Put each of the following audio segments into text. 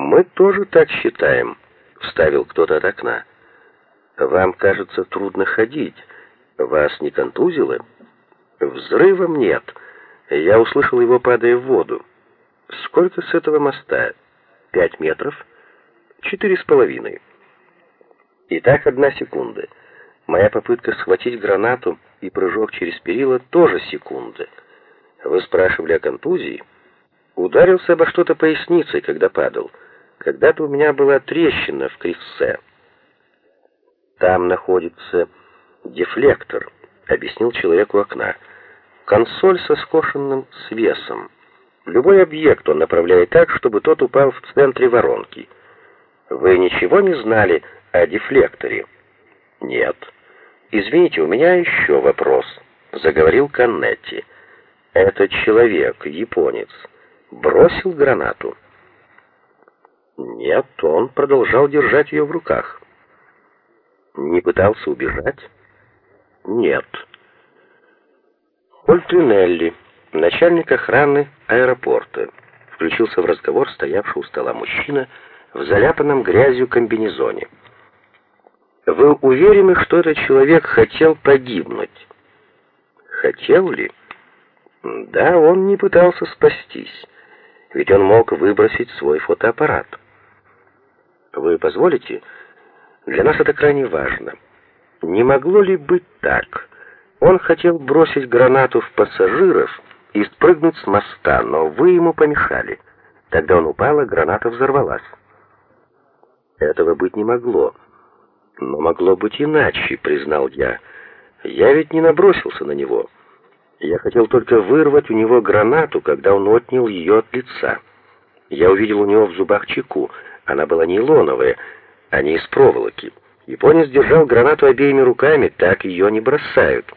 Мы тоже так считаем, вставил кто-то от окна. Вам, кажется, трудно ходить. Вас не контузило? Взрывом нет. Я услышал его, падая в воду. Сколько с этого моста? Пять метров? Четыре с половиной. Итак, одна секунда. Моя попытка схватить гранату и прыжок через перила тоже секунды. Вы спрашивали о контузии? Ударился обо что-то поясницей, когда падал. Когда-то у меня была трещина в крестце. Там находится дефлектор, объяснил человек у окна. Консоль со скошенным свесом. Любой объект он направляет так, чтобы тот упал в центре воронки. Вы ничего не знали о дефлекторе? Нет. Извините, у меня еще вопрос, заговорил Каннетти. Этот человек, японец, бросил гранату. Нет, он продолжал держать ее в руках. Не пытался убежать? Нет. Ольтринелли, начальник охраны аэропорта, включился в разговор стоявший у стола мужчина в заляпанном грязью комбинезоне. Вы уверены, что этот человек хотел погибнуть? Хотел ли? Да, он не пытался спастись, ведь он мог выбросить свой фотоаппарат. Вы позволите? Для нас это крайне важно. Не могло ли быть так? Он хотел бросить гранату в пассажиров и спрыгнуть с моста, но вы ему помешали. Тогда он упал, и граната взорвалась. Этого быть не могло. Но могло быть иначе, признал я. Я ведь не набросился на него. Я хотел только вырвать у него гранату, когда он отнял ее от лица. Я увидел у него в зубах чеку. Она была нейлоновая, а не из проволоки. Японец держал гранату обеими руками, так ее не бросают.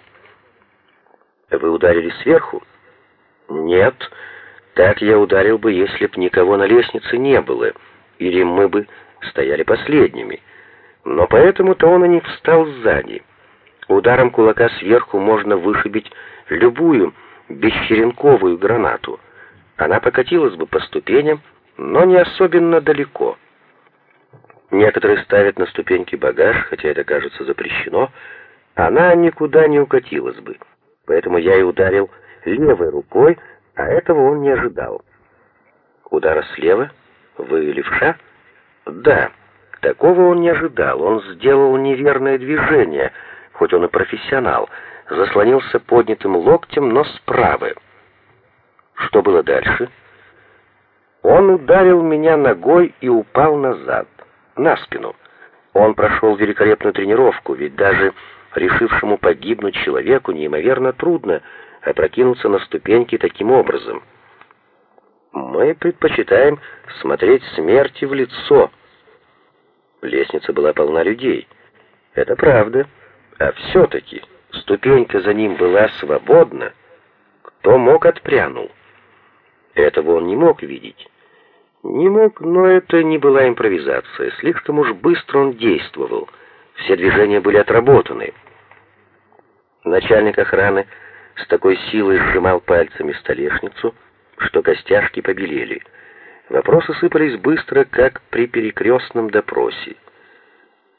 Вы ударили сверху? Нет. Так я ударил бы, если б никого на лестнице не было, или мы бы стояли последними. Но поэтому-то он и не встал сзади. Ударом кулака сверху можно вышибить любую бесчеренковую гранату. Она покатилась бы по ступеням, но не особенно далеко. Некоторые ставят на ступеньки багаж, хотя это кажется запрещено, она никуда не укатилась бы. Поэтому я и ударил левой рукой, а этого он не ожидал. Удара слева? Вы левша? Да. Такого он не ожидал. Он сделал неверное движение, хоть он и профессионал. Заслонился поднятым локтем, но справа. Что было дальше? Он ударил меня ногой и упал назад на спину. Он прошел великолепную тренировку, ведь даже решившему погибнуть человеку неимоверно трудно опрокинуться на ступеньки таким образом. Мы предпочитаем смотреть смерти в лицо. Лестница была полна людей. Это правда. А все-таки ступенька за ним была свободна. Кто мог отпрянул? Этого он не мог видеть. Не мог, но это не была импровизация. Слишком уж быстро он действовал. Все движения были отработаны. Начальник охраны с такой силой сжимал пальцами столешницу, что костяшки побелели. Вопросы сыпались быстро, как при перекрестном допросе.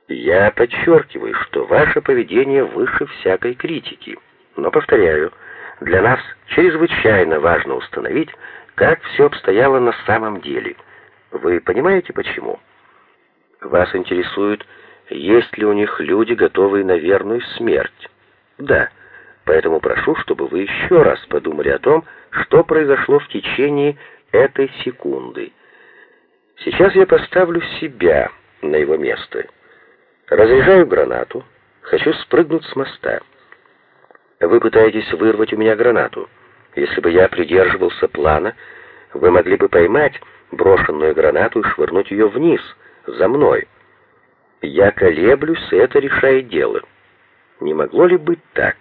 Я подчеркиваю, что ваше поведение выше всякой критики. Но повторяю, для нас чрезвычайно важно установить, как все обстояло на самом деле. Вы понимаете почему? Вас интересует, есть ли у них люди, готовые на верную смерть. Да. Поэтому прошу, чтобы вы еще раз подумали о том, что произошло в течение этой секунды. Сейчас я поставлю себя на его место. Разряжаю гранату, хочу спрыгнуть с моста. Вы пытаетесь вырвать у меня гранату. Если бы я придерживался плана, вы могли бы поймать брошенную гранату и швырнуть ее вниз, за мной. Я колеблюсь, это решает дело. Не могло ли быть так?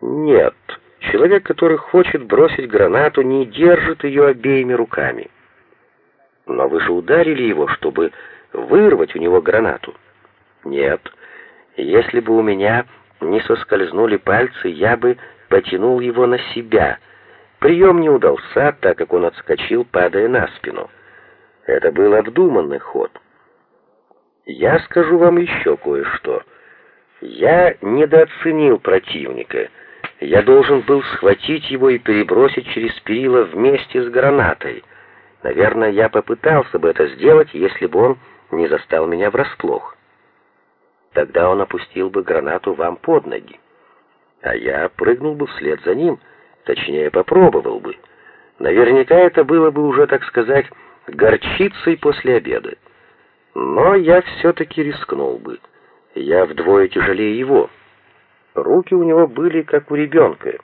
Нет. Человек, который хочет бросить гранату, не держит ее обеими руками. Но вы же ударили его, чтобы вырвать у него гранату. Нет. Если бы у меня не соскользнули пальцы, я бы потянул его на себя. Прием не удался, так как он отскочил, падая на спину. был обдуманный ход. Я скажу вам еще кое-что. Я недооценил противника. Я должен был схватить его и перебросить через перила вместе с гранатой. Наверное, я попытался бы это сделать, если бы он не застал меня врасплох. Тогда он опустил бы гранату вам под ноги. А я прыгнул бы вслед за ним, точнее, попробовал бы. Наверняка это было бы уже, так сказать, горчицей после обеда. Но я все-таки рискнул бы. Я вдвое тяжелее его. Руки у него были как у ребенка.